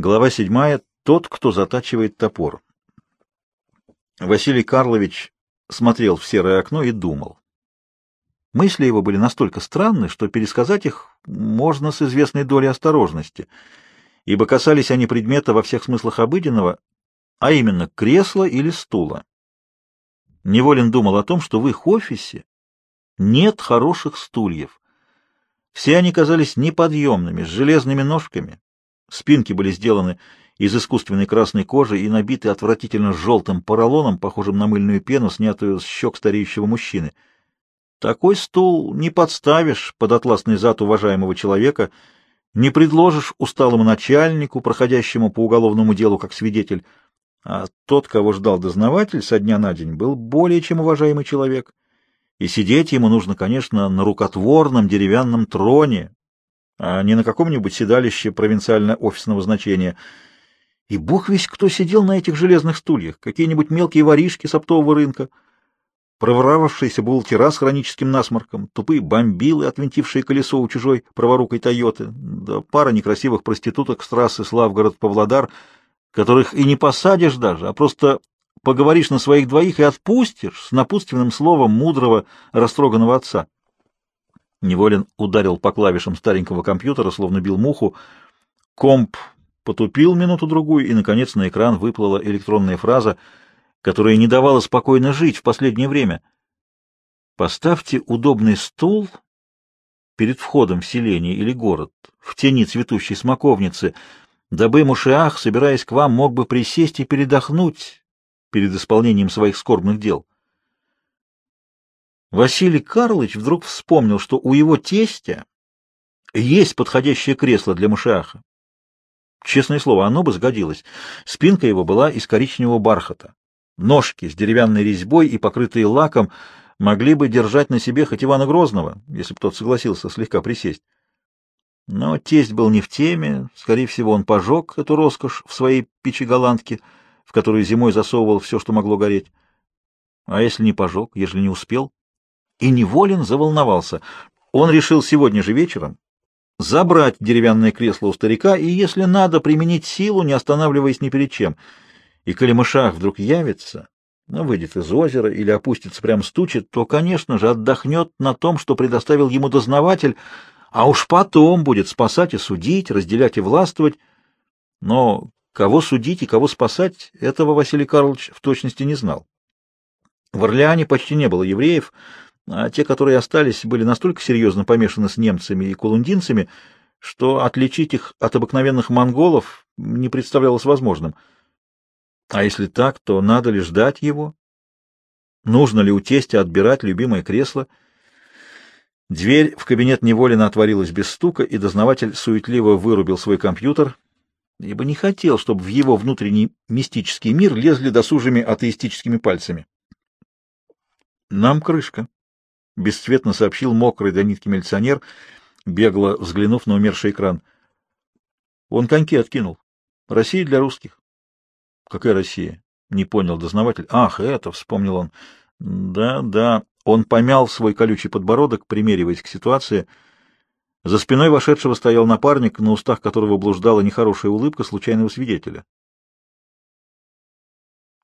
Глава седьмая. Тот, кто затачивает топор. Василий Карлович смотрел в серое окно и думал. Мысли его были настолько странны, что пересказать их можно с известной долей осторожности, ибо касались они предмета во всех смыслах обыденного, а именно кресла или стула. Неволин думал о том, что в их офисе нет хороших стульев. Все они казались неподъемными, с железными ножками. Спинки были сделаны из искусственной красной кожи и набиты отвратительно желтым поролоном, похожим на мыльную пену, снятую с щек стареющего мужчины. Такой стул не подставишь под атласный зад уважаемого человека, не предложишь усталому начальнику, проходящему по уголовному делу как свидетель, а тот, кого ждал дознаватель со дня на день, был более чем уважаемый человек. И сидеть ему нужно, конечно, на рукотворном деревянном троне, а не на каком-нибудь седалище провинциально-офисного значения. И бог весь кто сидел на этих железных стульях, какие-нибудь мелкие воришки с оптового рынка, проворавшийся бухгалтера с хроническим насморком, тупые бомбилы, отвинтившие колесо у чужой праворукой Тойоты, да пара некрасивых проституток с трассы Славгород-Павлодар, которых и не посадишь даже, а просто поговоришь на своих двоих и отпустишь с напутственным словом мудрого, растроганного отца. Неволин ударил по клавишам старенького компьютера, словно бил муху. Комп потупил минуту-другую, и, наконец, на экран выплыла электронная фраза, которая не давала спокойно жить в последнее время. «Поставьте удобный стул перед входом в селение или город, в тени цветущей смоковницы, дабы Мушиах, собираясь к вам, мог бы присесть и передохнуть перед исполнением своих скорбных дел». Василий Карлович вдруг вспомнил, что у его тестя есть подходящее кресло для Мушиаха. Честное слово, оно бы сгодилось. Спинка его была из коричневого бархата. Ножки с деревянной резьбой и покрытые лаком могли бы держать на себе хоть Ивана Грозного, если бы тот согласился слегка присесть. Но тесть был не в теме, скорее всего, он пожег эту роскошь в своей печи-голландке, в которую зимой засовывал все, что могло гореть. А если не пожег, если не успел? И неволен заволновался. Он решил сегодня же вечером забрать деревянное кресло у старика и, если надо, применить силу, не останавливаясь ни перед чем. И коли мышах вдруг явится, ну, выйдет из озера или опустится прямо стучит, то, конечно же, отдохнет на том, что предоставил ему дознаватель, а уж потом будет спасать и судить, разделять и властвовать. Но кого судить и кого спасать, этого Василий Карлович в точности не знал. В Орлеане почти не было евреев, а те, которые остались, были настолько серьезно помешаны с немцами и кулундинцами, что отличить их от обыкновенных монголов не представлялось возможным. А если так, то надо ли ждать его? Нужно ли у тестя отбирать любимое кресло? Дверь в кабинет неволенно отворилась без стука, и дознаватель суетливо вырубил свой компьютер, ибо не хотел, чтобы в его внутренний мистический мир лезли досужими атеистическими пальцами. «Нам крышка», бесцветно сообщил мокрый до нитки милиционер, бегло взглянув на умерший экран. Он коньки откинул. Россия для русских. Какая Россия? Не понял дознаватель. Ах, это, вспомнил он. Да, да. Он помял свой колючий подбородок, примериваясь к ситуации. За спиной вошедшего стоял напарник, на устах которого блуждала нехорошая улыбка случайного свидетеля.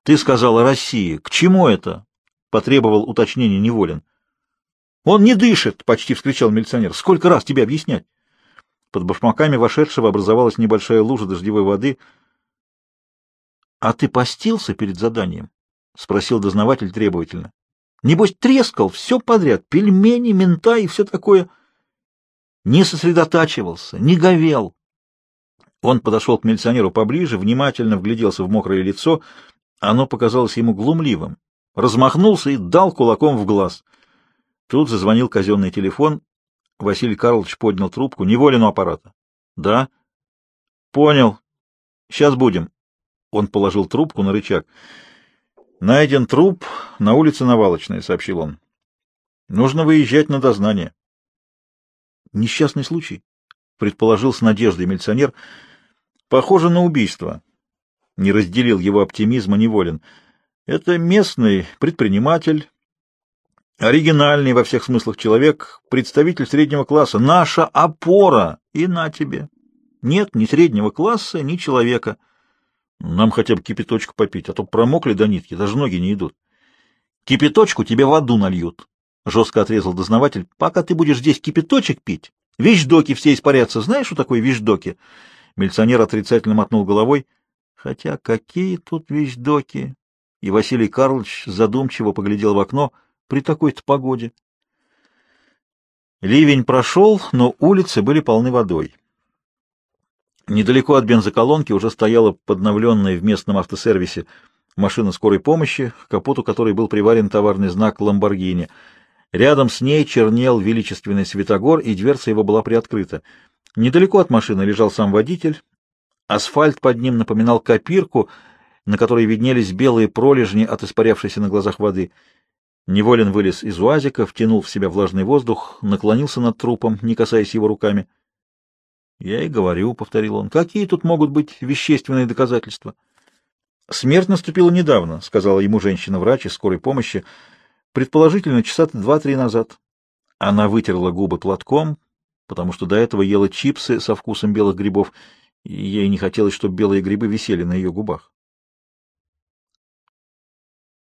«Ты сказала Россия. К чему это?» — потребовал уточнения Неволин. «Он не дышит!» — почти вскричал милиционер. «Сколько раз тебе объяснять?» Под башмаками вошедшего образовалась небольшая лужа дождевой воды. «А ты постился перед заданием?» — спросил дознаватель требовательно. «Небось, трескал все подряд, пельмени, мента и все такое». Не сосредотачивался, не говел. Он подошел к милиционеру поближе, внимательно вгляделся в мокрое лицо. Оно показалось ему глумливым. Размахнулся и дал кулаком в глаз — Тут зазвонил казенный телефон. Василий Карлович поднял трубку. Неволен у аппарата. Да. Понял. Сейчас будем. Он положил трубку на рычаг. Найден труп на улице Навалочная, сообщил он. Нужно выезжать на дознание. Несчастный случай, предположил с надеждой милиционер. Похоже на убийство. Не разделил его оптимизма Неволин. Это местный предприниматель, Оригинальный во всех смыслах человек, представитель среднего класса, наша опора, и на тебе. Нет ни среднего класса, ни человека. Нам хотя бы кипяточку попить, а то промокли до нитки, даже ноги не идут. Кипяточку тебе воду нальют, — жестко отрезал дознаватель. Пока ты будешь здесь кипяточек пить, вещдоки все испарятся. Знаешь, что такое вещдоки? Милиционер отрицательно мотнул головой. Хотя какие тут вещдоки? И Василий Карлович задумчиво поглядел в окно при такой-то погоде. Ливень прошел, но улицы были полны водой. Недалеко от бензоколонки уже стояла подновленная в местном автосервисе машина скорой помощи, к капоту которой был приварен товарный знак «Ламборгини». Рядом с ней чернел величественный светогор, и дверца его была приоткрыта. Недалеко от машины лежал сам водитель. Асфальт под ним напоминал копирку, на которой виднелись белые пролежни от испарявшейся на глазах воды. Неволин вылез из уазика, втянул в себя влажный воздух, наклонился над трупом, не касаясь его руками. — Я и говорю, — повторил он, — какие тут могут быть вещественные доказательства? — Смерть наступила недавно, — сказала ему женщина-врач из скорой помощи, предположительно, часа два-три назад. Она вытерла губы платком, потому что до этого ела чипсы со вкусом белых грибов, и ей не хотелось, чтобы белые грибы висели на ее губах.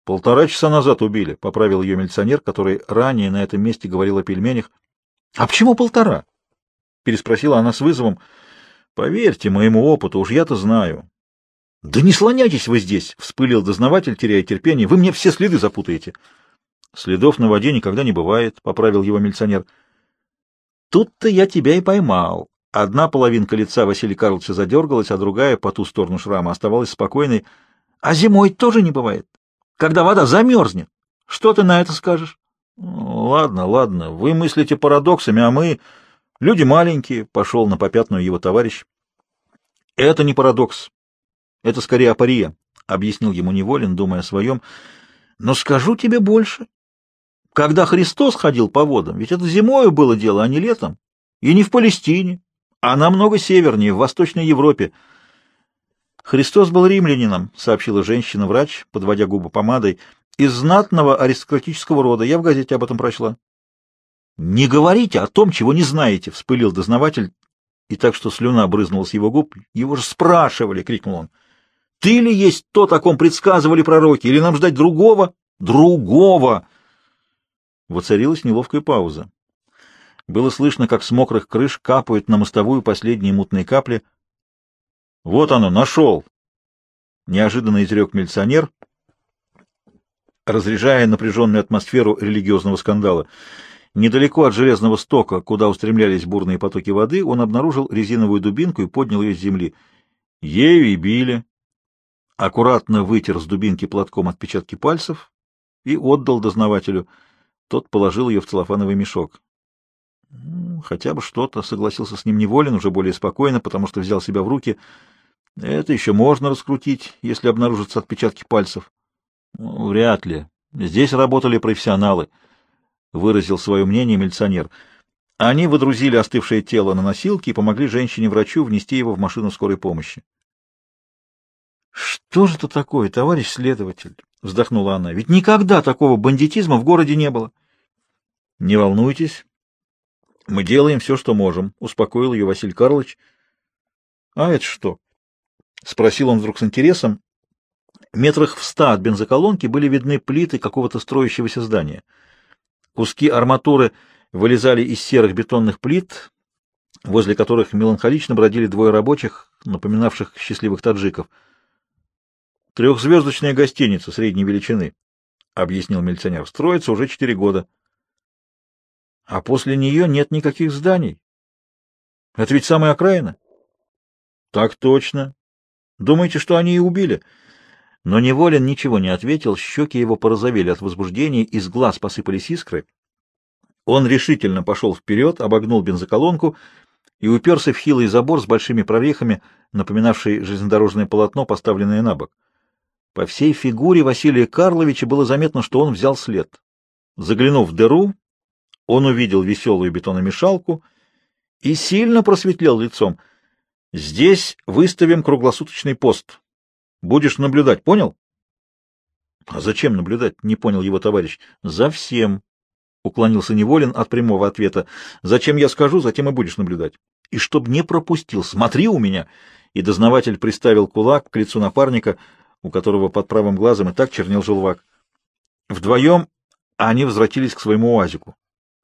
«Полтора часа назад убили», — поправил ее милиционер, который ранее на этом месте говорил о пельменях. «А почему полтора?» — переспросила она с вызовом. — Поверьте моему опыту, уж я-то знаю. — Да не слоняйтесь вы здесь! — вспылил дознаватель, теряя терпение. — Вы мне все следы запутаете. — Следов на воде никогда не бывает, — поправил его милиционер. — Тут-то я тебя и поймал. Одна половинка лица Василия Карловича задергалась, а другая, по ту сторону шрама, оставалась спокойной. — А зимой тоже не бывает, когда вода замерзнет. Что ты на это скажешь? — Ладно, ладно, вы мыслите парадоксами, а мы... Люди маленькие, — пошел на попятную его товарищ. — Это не парадокс. Это скорее апария, — объяснил ему Неволин, думая о своем. — Но скажу тебе больше. Когда Христос ходил по водам, ведь это зимою было дело, а не летом. И не в Палестине, а намного севернее, в Восточной Европе. Христос был римлянином, — сообщила женщина-врач, подводя губы помадой, — из знатного аристократического рода. Я в газете об этом прочла. «Не говорите о том, чего не знаете!» — вспылил дознаватель, и так что слюна брызнула с его губ. «Его же спрашивали!» — крикнул он. «Ты ли есть то, о ком предсказывали пророки, или нам ждать другого?» «Другого!» Воцарилась неловкая пауза. Было слышно, как с мокрых крыш капают на мостовую последние мутные капли. «Вот оно, нашел!» Неожиданно изрек милиционер, разряжая напряженную атмосферу религиозного скандала. Недалеко от железного стока, куда устремлялись бурные потоки воды, он обнаружил резиновую дубинку и поднял ее с земли. Ею и били. Аккуратно вытер с дубинки платком отпечатки пальцев и отдал дознавателю. Тот положил ее в целлофановый мешок. Хотя бы что-то, согласился с ним неволен, уже более спокойно, потому что взял себя в руки. Это еще можно раскрутить, если обнаружатся отпечатки пальцев. Ну, вряд ли. Здесь работали профессионалы. — выразил свое мнение милиционер. Они выдрузили остывшее тело на носилки и помогли женщине-врачу внести его в машину скорой помощи. — Что же это такое, товарищ следователь? — вздохнула она. — Ведь никогда такого бандитизма в городе не было. — Не волнуйтесь. Мы делаем все, что можем, — успокоил ее Василий Карлович. — А это что? — спросил он вдруг с интересом. Метрах в ста от бензоколонки были видны плиты какого-то строящегося здания — Куски арматуры вылезали из серых бетонных плит, возле которых меланхолично бродили двое рабочих, напоминавших счастливых таджиков. «Трехзвездочная гостиница средней величины», — объяснил милиционер. «Строится уже четыре года». «А после нее нет никаких зданий. Это ведь самая окраина?» «Так точно. Думаете, что они и убили?» Но Неволин ничего не ответил, щеки его порозовели от возбуждения, из глаз посыпались искры. Он решительно пошел вперед, обогнул бензоколонку и уперся в хилый забор с большими прорехами, напоминавший железнодорожное полотно, поставленное на бок. По всей фигуре Василия Карловича было заметно, что он взял след. Заглянув в дыру, он увидел веселую бетономешалку и сильно просветлел лицом. «Здесь выставим круглосуточный пост», Будешь наблюдать, понял? — А зачем наблюдать? — не понял его товарищ. — За всем. — уклонился Неволин от прямого ответа. — Зачем я скажу, затем и будешь наблюдать. и чтоб не пропустил. Смотри у меня!» И дознаватель приставил кулак к лицу напарника, у которого под правым глазом и так чернел желвак. Вдвоем они возвратились к своему уазику.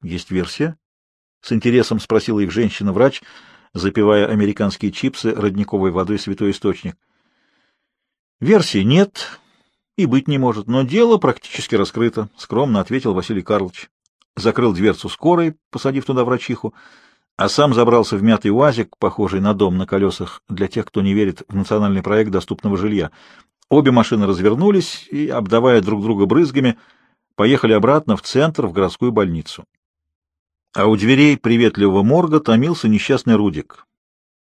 «Есть версия?» — с интересом спросила их женщина-врач, запивая американские чипсы родниковой водой «Святой Источник». «Версии нет и быть не может, но дело практически раскрыто», — скромно ответил Василий Карлович. Закрыл дверцу скорой, посадив туда врачиху, а сам забрался в мятый УАЗик, похожий на дом на колесах для тех, кто не верит в национальный проект доступного жилья. Обе машины развернулись и, обдавая друг друга брызгами, поехали обратно в центр, в городскую больницу. А у дверей приветливого морга томился несчастный Рудик.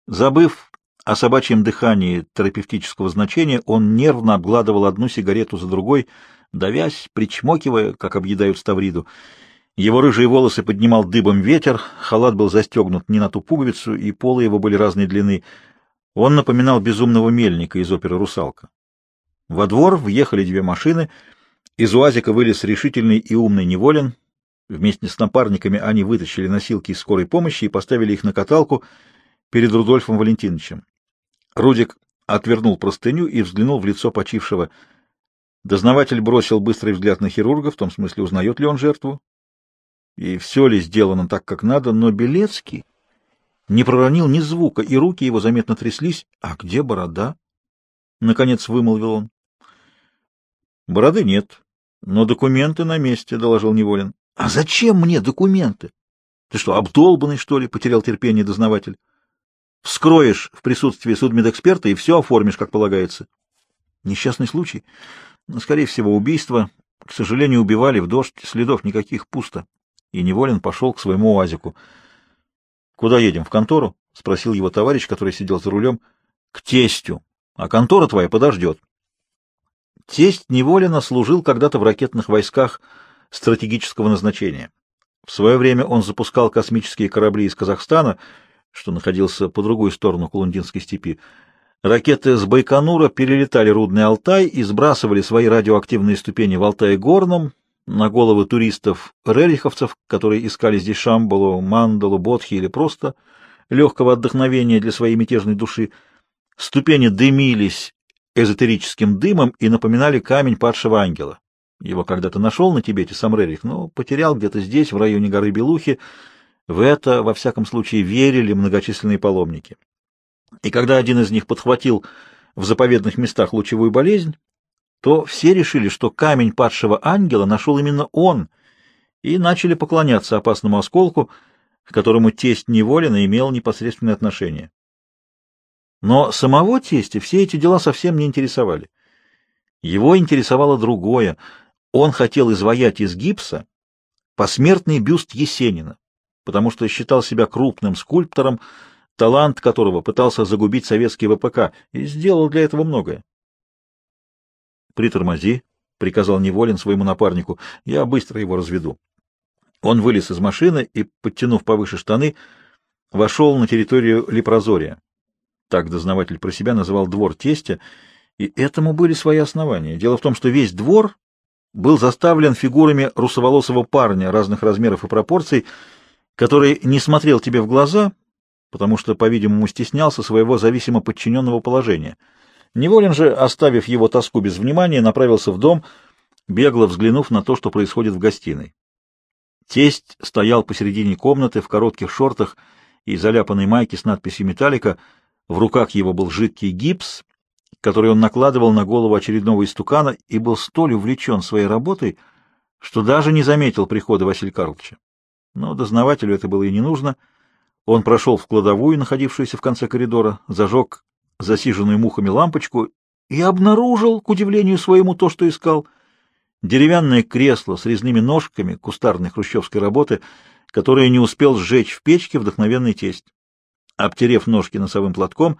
Забыв о собачьем дыхании терапевтического значения, он нервно обгладывал одну сигарету за другой, давясь, причмокивая, как объедают ставриду. Его рыжие волосы поднимал дыбом ветер, халат был застегнут не на ту пуговицу, и полы его были разной длины. Он напоминал безумного мельника из оперы «Русалка». Во двор въехали две машины. Из УАЗика вылез решительный и умный Неволин. Вместе с напарниками они вытащили носилки из скорой помощи и поставили их на каталку перед Рудольфом Валентиновичем. Рудик отвернул простыню и взглянул в лицо почившего. Дознаватель бросил быстрый взгляд на хирурга, в том смысле, узнает ли он жертву, и все ли сделано так, как надо, но Белецкий не проронил ни звука, и руки его заметно тряслись. — А где борода? — наконец вымолвил он. Бороды нет, но документы на месте, — доложил Неволин. — А зачем мне документы? Ты что, обдолбанный, что ли? — потерял терпение дознаватель. — Вскроешь в присутствии судмедэксперта и все оформишь, как полагается. Несчастный случай? Скорее всего, убийство. К сожалению, убивали в дождь, следов никаких, пусто. И Неволин пошел к своему уазику. — Куда едем, в контору? — спросил его товарищ, который сидел за рулем. — К тестю. А контора твоя подождет. Тесть Неволина служил когда-то в ракетных войсках стратегического назначения. В свое время он запускал космические корабли из Казахстана, что находился по другую сторону Кулундинской степи. Ракеты с Байконура перелетали Рудный Алтай и сбрасывали свои радиоактивные ступени в Алтае-Горном на головы туристов-рериховцев, которые искали здесь Шамбалу, Мандалу, Бодхи или просто легкого отдохновения для своей мятежной души. Ступени дымились эзотерическим дымом и напоминали камень падшего ангела. Его когда-то нашел на Тибете сам Рерих, но потерял где-то здесь, в районе горы Белухи. В это, во всяком случае, верили многочисленные паломники. И когда один из них подхватил в заповедных местах лучевую болезнь, то все решили, что камень падшего ангела нашел именно он, и начали поклоняться опасному осколку, к которому тесть неволенно имел непосредственное отношение. Но самого тестя все эти дела совсем не интересовали. Его интересовало другое. Он хотел изваять из гипса посмертный бюст Есенина, потому что считал себя крупным скульптором, талант которого пытался загубить советский ВПК, и сделал для этого многое. «Притормози», — приказал Неволин своему напарнику, — «я быстро его разведу». Он вылез из машины и, подтянув повыше штаны, вошел на территорию Лепрозория. Так дознаватель про себя называл двор тестя, и этому были свои основания. Дело в том, что весь двор был заставлен фигурами русоволосого парня разных размеров и пропорций, который не смотрел тебе в глаза, потому что, по-видимому, стеснялся своего зависимо подчиненного положения. Неволин же, оставив его тоску без внимания, направился в дом, бегло взглянув на то, что происходит в гостиной. Тесть стоял посередине комнаты в коротких шортах и заляпанной майке с надписью «Металлика», в руках его был жидкий гипс, который он накладывал на голову очередного истукана и был столь увлечен своей работой, что даже не заметил прихода Василия Карловича. Но дознавателю это было и не нужно. Он прошел в кладовую, находившуюся в конце коридора, зажег засиженную мухами лампочку и обнаружил, к удивлению своему, то, что искал. Деревянное кресло с резными ножками кустарной хрущевской работы, которое не успел сжечь в печке вдохновенный тесть. Обтерев ножки носовым платком,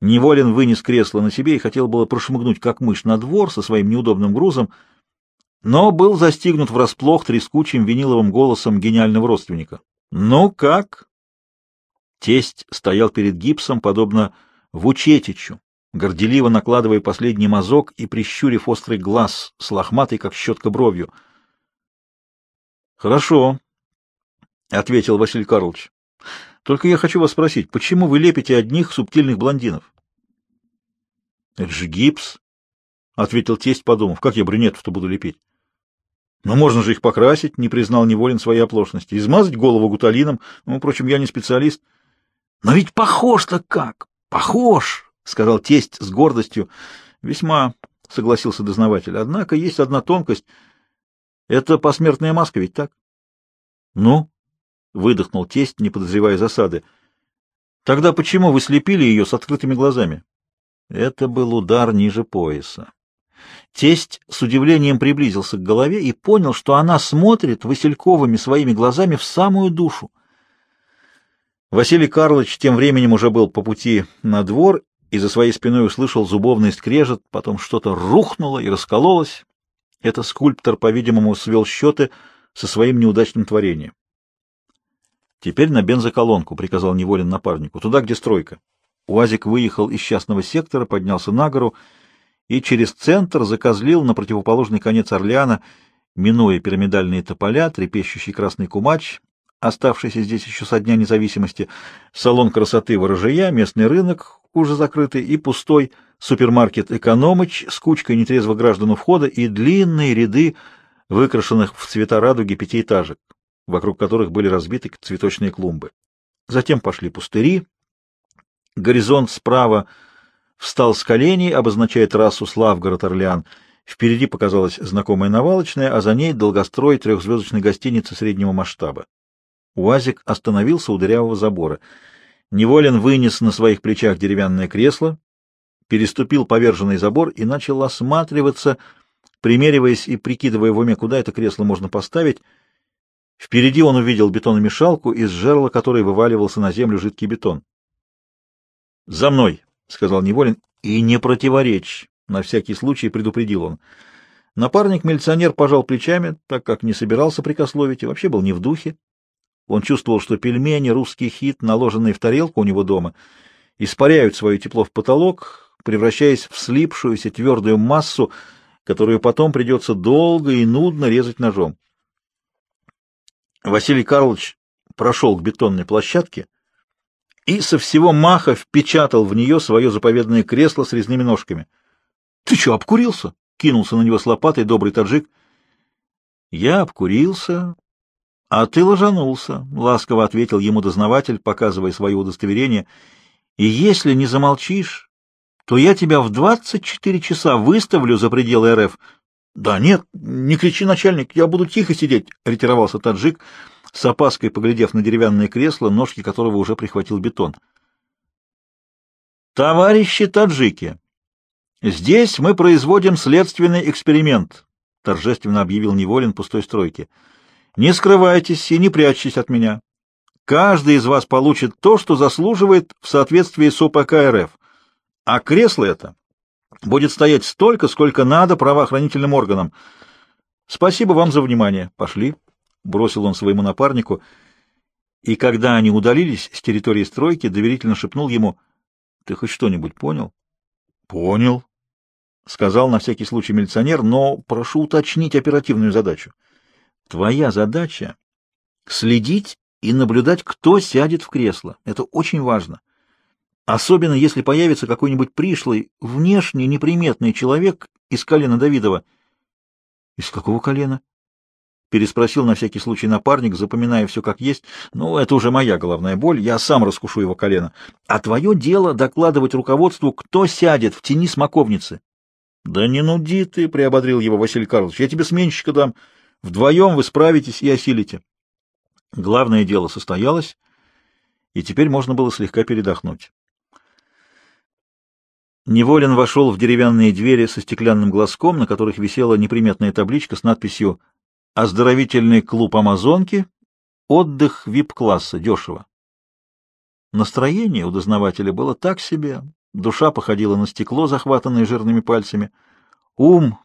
Неволин вынес кресло на себе и хотел было прошмыгнуть, как мышь, на двор со своим неудобным грузом, но был застигнут врасплох трескучим виниловым голосом гениального родственника. «Ну как?» Тесть стоял перед гипсом, подобно Вучетичу, горделиво накладывая последний мазок и прищурив острый глаз с лохматой, как щетка бровью. — Хорошо, — ответил Василий Карлович. Только я хочу вас спросить, почему вы лепите одних субтильных блондинов? — Это же гипс, — ответил тесть, подумав. — Как я брюнетов-то буду лепить? — Но можно же их покрасить, — не признал Неволин своей оплошности. — Измазать голову гуталином. Ну, впрочем, я не специалист. — Но ведь похож-то как! Похож! — сказал тесть с гордостью. — Весьма, — согласился дознаватель. — Однако есть одна тонкость. Это посмертная маска ведь так? — Ну? — выдохнул тесть, не подозревая засады. — Тогда почему вы слепили ее с открытыми глазами? Это был удар ниже пояса. Тесть с удивлением приблизился к голове и понял, что она смотрит Васильковыми своими глазами в самую душу. Василий Карлович тем временем уже был по пути на двор и за своей спиной услышал зубовный скрежет, потом что-то рухнуло и раскололось. Это скульптор, по-видимому, свел счеты со своим неудачным творением. «Теперь на бензоколонку», — приказал Неволин напарнику, — «туда, где стройка». УАЗик выехал из частного сектора, поднялся на гору и через центр закозлил на противоположный конец Орлеана, минуя пирамидальные тополя, трепещущий красный кумач, оставшийся здесь еще со дня независимости, салон красоты ворожая, местный рынок, уже закрытый, и пустой супермаркет «Экономыч» с кучкой нетрезво граждан у входа и длинные ряды выкрашенных в цвета радуги пятиэтажек вокруг которых были разбиты цветочные клумбы. Затем пошли пустыри. Горизонт справа встал с коленей, обозначая трассу Славгород-Орлеан. Впереди показалась знакомая навалочная, а за ней долгострой трехзвездочной гостиницы среднего масштаба. УАЗик остановился у дырявого забора. Неволин вынес на своих плечах деревянное кресло, переступил поверженный забор и начал осматриваться, примериваясь и прикидывая в уме, куда это кресло можно поставить — Впереди он увидел бетономешалку, из жерла которой вываливался на землю жидкий бетон. «За мной!» — сказал Неволин. «И не противоречь!» — на всякий случай предупредил он. Напарник-милиционер пожал плечами, так как не собирался прикословить и вообще был не в духе. Он чувствовал, что пельмени, русский хит, наложенные в тарелку у него дома, испаряют свое тепло в потолок, превращаясь в слипшуюся твердую массу, которую потом придется долго и нудно резать ножом. Василий Карлович прошел к бетонной площадке и со всего маха впечатал в нее свое заповедное кресло с резными ножками. — Ты что, обкурился? — кинулся на него с лопатой добрый таджик. — Я обкурился, а ты ложанулся, — ласково ответил ему дознаватель, показывая свое удостоверение. — И если не замолчишь, то я тебя в двадцать четыре часа выставлю за пределы РФ — Да нет, не кричи, начальник, я буду тихо сидеть, — ретировался таджик, с опаской поглядев на деревянное кресло, ножки которого уже прихватил бетон. — Товарищи таджики, здесь мы производим следственный эксперимент, — торжественно объявил Неволин пустой стройки. — Не скрывайтесь и не прячьтесь от меня. Каждый из вас получит то, что заслуживает в соответствии с ОПК РФ. А кресло это будет стоять столько, сколько надо правоохранительным органам. Спасибо вам за внимание. Пошли, бросил он своему напарнику, и когда они удалились с территории стройки, доверительно шепнул ему: "Ты хоть что-нибудь понял?" "Понял", сказал на всякий случай милиционер, но прошу уточнить оперативную задачу. Твоя задача следить и наблюдать, кто сядет в кресло. Это очень важно. Особенно, если появится какой-нибудь пришлый, внешне неприметный человек из колена Давидова. — Из какого колена? — переспросил на всякий случай напарник, запоминая все как есть. — Ну, это уже моя головная боль, я сам раскушу его колено. А твое дело докладывать руководству, кто сядет в тени смоковницы. — Да не нуди ты, — приободрил его Василий Карлович, — я тебе сменщика дам. Вдвоем вы справитесь и осилите. Главное дело состоялось, и теперь можно было слегка передохнуть. Неволин вошел в деревянные двери со стеклянным глазком, на которых висела неприметная табличка с надписью «Оздоровительный клуб Амазонки. Отдых вип-класса. Дешево». Настроение у дознавателя было так себе, душа походила на стекло, захватанное жирными пальцами. Ум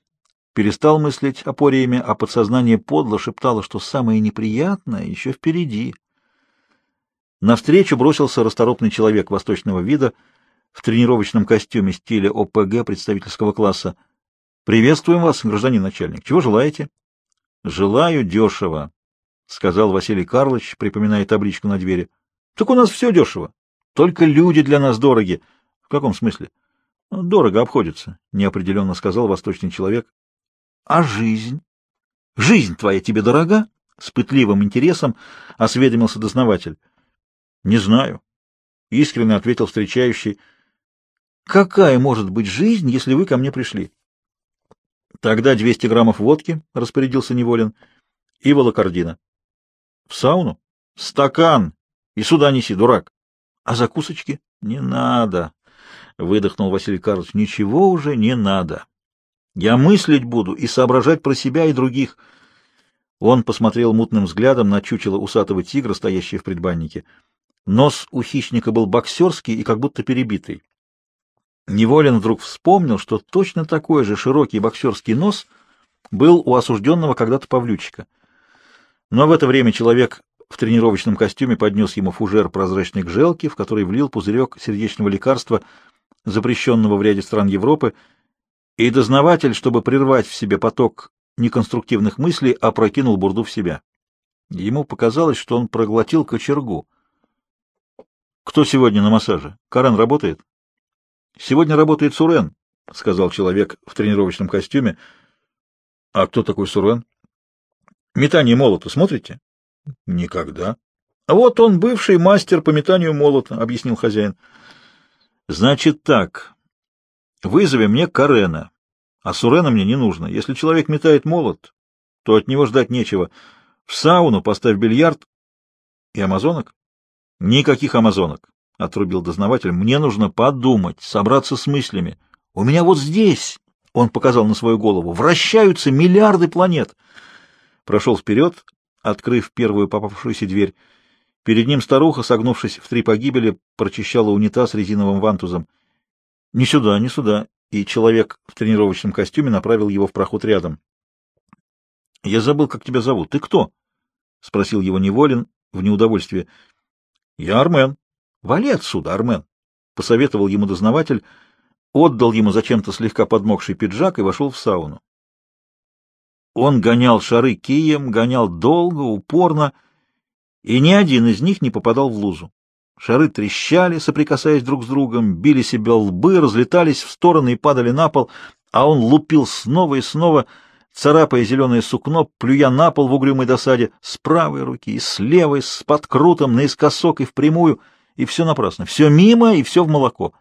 перестал мыслить апориями, а подсознание подло шептало, что самое неприятное еще впереди. Навстречу бросился расторопный человек восточного вида — в тренировочном костюме стиля ОПГ представительского класса. «Приветствуем вас, гражданин начальник. Чего желаете?» «Желаю дешево», — сказал Василий Карлович, припоминая табличку на двери. Так у нас все дешево. Только люди для нас дороги. В каком смысле? Ну, дорого обходится, неопределенно сказал восточный человек. А жизнь? Жизнь твоя тебе дорога? С пытливым интересом осведомился дознаватель. Не знаю, искренне ответил встречающий. Какая может быть жизнь, если вы ко мне пришли? Тогда 200 граммов водки, распорядился Неволин, и волокордина. В сауну? Стакан! И сюда неси, дурак. А закусочки? Не надо, выдохнул Василий Карлович. Ничего уже не надо. Я мыслить буду и соображать про себя и других. Он посмотрел мутным взглядом на чучело усатого тигра, стоящее в предбаннике. Нос у хищника был боксерский и как будто перебитый. Неволин вдруг вспомнил, что точно такой же широкий боксерский нос был у осужденного когда-то Павлючика. Но в это время человек в тренировочном костюме поднес ему фужер прозрачной гжелки, в который влил пузырек сердечного лекарства, запрещенного в ряде стран Европы, и дознаватель, чтобы прервать в себе поток неконструктивных мыслей, опрокинул бурду в себя. Ему показалось, что он проглотил кочергу. «Кто сегодня на массаже? Карен работает?» «Сегодня работает Сурен», — сказал человек в тренировочном костюме. «А кто такой Сурен?» «Метание молота смотрите?» Никогда. Вот он бывший мастер по метанию молота, объяснил хозяин. Значит так. Вызови мне Карена. А Сурена мне не нужно. Если человек метает молот, то от него ждать нечего. В сауну поставь бильярд и амазонок. Никаких амазонок, отрубил дознаватель. Мне нужно подумать, собраться с мыслями. У меня вот здесь, он показал на свою голову, вращаются миллиарды планет. Прошел вперед, открыв первую попавшуюся дверь. Перед ним старуха, согнувшись в три погибели, прочищала унитаз резиновым вантузом. — Не сюда, не сюда. И человек в тренировочном костюме направил его в проход рядом. — Я забыл, как тебя зовут. Ты кто? — спросил его Неволин в неудовольствии. — Я Армен. — Вали отсюда, Армен! — посоветовал ему дознаватель, отдал ему зачем-то слегка подмокший пиджак и вошел в сауну. Он гонял шары кием, гонял долго, упорно, и ни один из них не попадал в лузу. Шары трещали, соприкасаясь друг с другом, били себе лбы, разлетались в стороны и падали на пол, а он лупил снова и снова, царапая зеленое сукно, плюя на пол в угрюмой досаде, с правой руки и с левой, с подкрутом, наискосок и впрямую, и все напрасно, все мимо и все в молоко.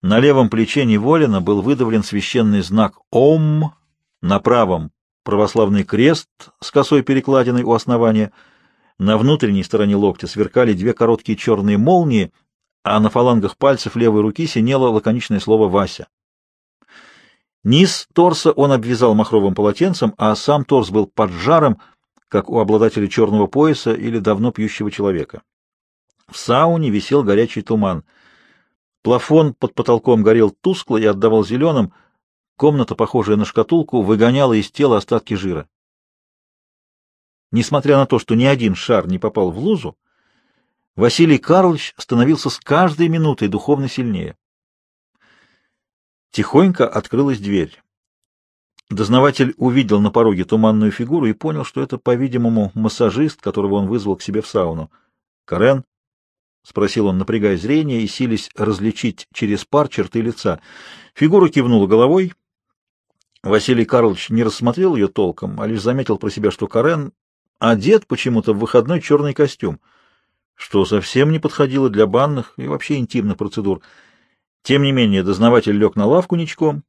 На левом плече Неволина был выдавлен священный знак «Ом», на правом православный крест с косой перекладиной у основания. На внутренней стороне локтя сверкали две короткие черные молнии, а на фалангах пальцев левой руки синело лаконичное слово «Вася». Низ торса он обвязал махровым полотенцем, а сам торс был под жаром, как у обладателя черного пояса или давно пьющего человека. В сауне висел горячий туман. Плафон под потолком горел тускло и отдавал зеленым, Комната, похожая на шкатулку, выгоняла из тела остатки жира. Несмотря на то, что ни один шар не попал в лузу, Василий Карлович становился с каждой минутой духовно сильнее. Тихонько открылась дверь. Дознаватель увидел на пороге туманную фигуру и понял, что это, по-видимому, массажист, которого он вызвал к себе в сауну. «Карен?» — спросил он, напрягая зрение и силясь различить через пар черты лица. Фигура кивнула головой — Василий Карлович не рассмотрел ее толком, а лишь заметил про себя, что Карен одет почему-то в выходной черный костюм, что совсем не подходило для банных и вообще интимных процедур. Тем не менее, дознаватель лег на лавку ничком,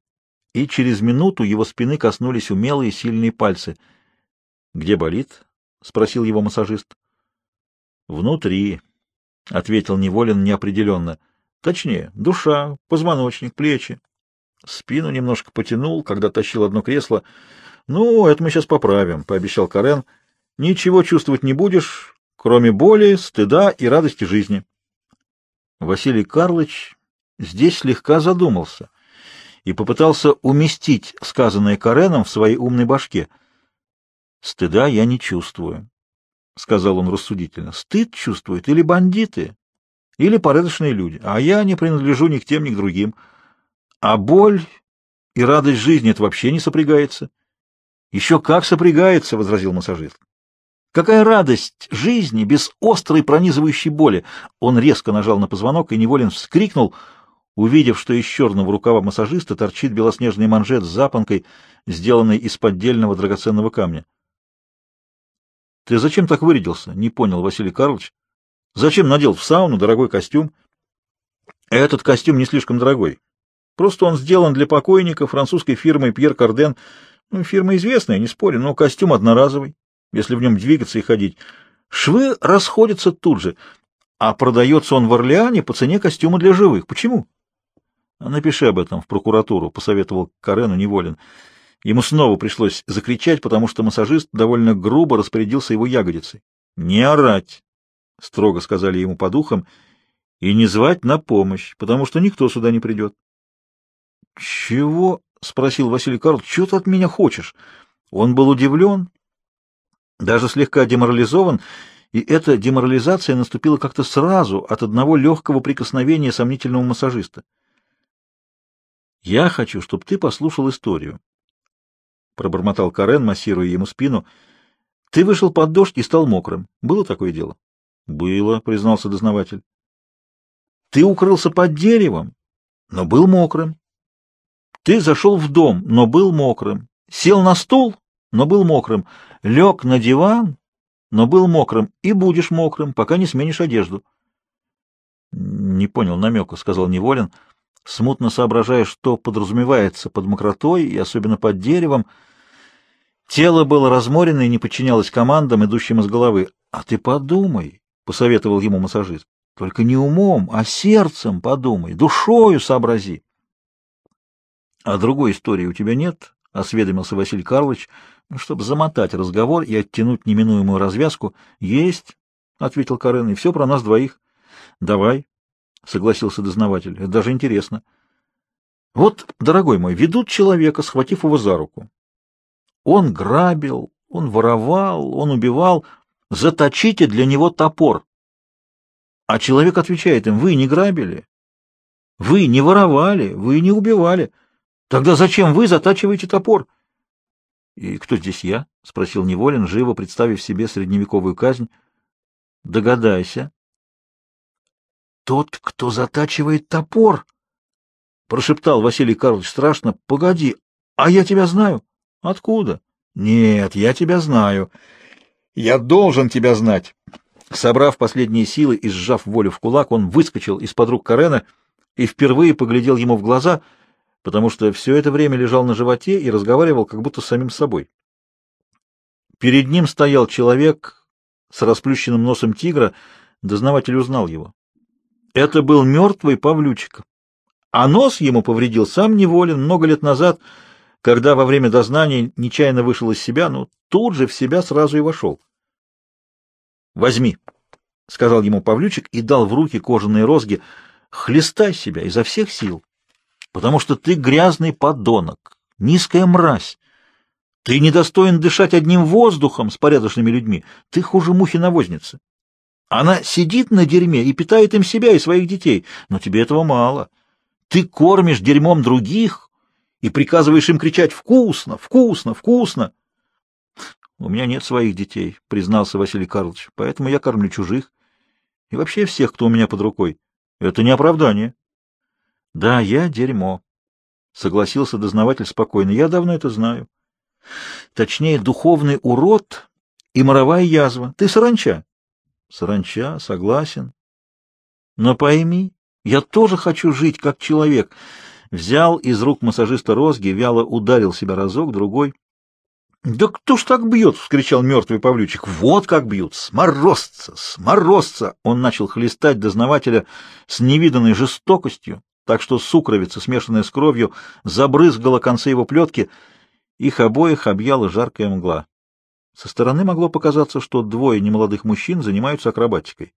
и через минуту его спины коснулись умелые сильные пальцы. — Где болит? — спросил его массажист. — Внутри, — ответил Неволин неопределенно. — Точнее, душа, позвоночник, плечи. Спину немножко потянул, когда тащил одно кресло. «Ну, это мы сейчас поправим», — пообещал Карен. «Ничего чувствовать не будешь, кроме боли, стыда и радости жизни». Василий Карлович здесь слегка задумался и попытался уместить сказанное Кареном в своей умной башке. «Стыда я не чувствую», — сказал он рассудительно. «Стыд чувствуют или бандиты, или порядочные люди, а я не принадлежу ни к тем, ни к другим». А боль и радость жизни — это вообще не сопрягается. — Еще как сопрягается, — возразил массажист. Какая радость жизни без острой пронизывающей боли! Он резко нажал на позвонок и неволен вскрикнул, увидев, что из черного рукава массажиста торчит белоснежный манжет с запонкой, сделанной из поддельного драгоценного камня. — Ты зачем так вырядился? — не понял Василий Карлович. — Зачем надел в сауну дорогой костюм? — Этот костюм не слишком дорогой. Просто он сделан для покойника французской фирмой Пьер Карден. Ну, фирма известная, не спорю, но костюм одноразовый если в нем двигаться и ходить. Швы расходятся тут же, а продается он в Орлеане по цене костюма для живых. Почему? Напиши об этом в прокуратуру, посоветовал Карену Неволин. Ему снова пришлось закричать, потому что массажист довольно грубо распорядился его ягодицей. «Не орать!» — строго сказали ему по духам, — и не звать на помощь, потому что никто сюда не придет. «Чего?» — спросил Василий Карлович. «Чего ты от меня хочешь?» Он был удивлен, даже слегка деморализован, и эта деморализация наступила как-то сразу от одного легкого прикосновения сомнительного массажиста. «Я хочу, чтобы ты послушал историю», — пробормотал Карен, массируя ему спину. «Ты вышел под дождь и стал мокрым. Было такое дело?» «Было», — признался дознаватель. «Ты укрылся под деревом, но был мокрым. Ты зашел в дом, но был мокрым. Сел на стул, но был мокрым лег на диван, но был мокрым, и будешь мокрым, пока не сменишь одежду. — Не понял намека, — сказал Неволин, смутно соображая, что подразумевается под мокротой и особенно под деревом. Тело было разморено и не подчинялось командам, идущим из головы. — А ты подумай, — посоветовал ему массажист, — только не умом, а сердцем подумай, душою сообрази. — А другой истории у тебя нет? — осведомился Василий Карлович, чтобы замотать разговор и оттянуть неминуемую развязку. — Есть, — ответил Карен, — и все про нас двоих. — Давай, — согласился дознаватель, — это даже интересно. — Вот, дорогой мой, ведут человека, схватив его за руку. Он грабил, он воровал, он убивал. Заточите для него топор. А человек отвечает им, вы не грабили, вы не воровали, вы не убивали. Тогда зачем вы затачиваете топор? — И кто здесь я? — спросил Неволин, живо представив себе средневековую казнь. — Догадайся. — Тот, кто затачивает топор! — прошептал Василий Карлович страшно. — Погоди, а я тебя знаю? — Откуда? — Нет, я тебя знаю. Я должен тебя знать. Собрав последние силы и сжав волю в кулак, он выскочил из-под рук Карена и впервые поглядел ему в глаза — потому что все это время лежал на животе и разговаривал как будто с самим собой. Перед ним стоял человек с расплющенным носом тигра, дознаватель узнал его. Это был мертвый Павлючик. А нос ему повредил сам неволен много лет назад, когда во время дознания нечаянно вышел из себя, но тут же в себя сразу и вошел. «Возьми», — сказал ему Павлючик и дал в руки кожаные розги, — «хлестай себя изо всех сил» потому что ты грязный подонок, низкая мразь. Ты недостоин дышать одним воздухом с порядочными людьми. Ты хуже мухи-навозницы. Она сидит на дерьме и питает им себя и своих детей, но тебе этого мало. Ты кормишь дерьмом других и приказываешь им кричать «вкусно, вкусно, вкусно». «У меня нет своих детей», — признался Василий Карлович, «поэтому я кормлю чужих и вообще всех, кто у меня под рукой. Это не оправдание». Да, я дерьмо, согласился дознаватель спокойно. Я давно это знаю. Точнее, духовный урод и моровая язва. Ты саранча. Саранча, согласен. Но пойми, я тоже хочу жить как человек. Взял из рук массажиста розги, вяло ударил себя разок, другой. «Да кто ж так бьет?» — вскричал мертвый Павлючик. «Вот как бьют! Сморозца! Сморозца!» Он начал хлестать дознавателя с невиданной жестокостью, так что сукровица, смешанная с кровью, забрызгала концы его плетки, их обоих объяла жаркая мгла. Со стороны могло показаться, что двое немолодых мужчин занимаются акробатикой.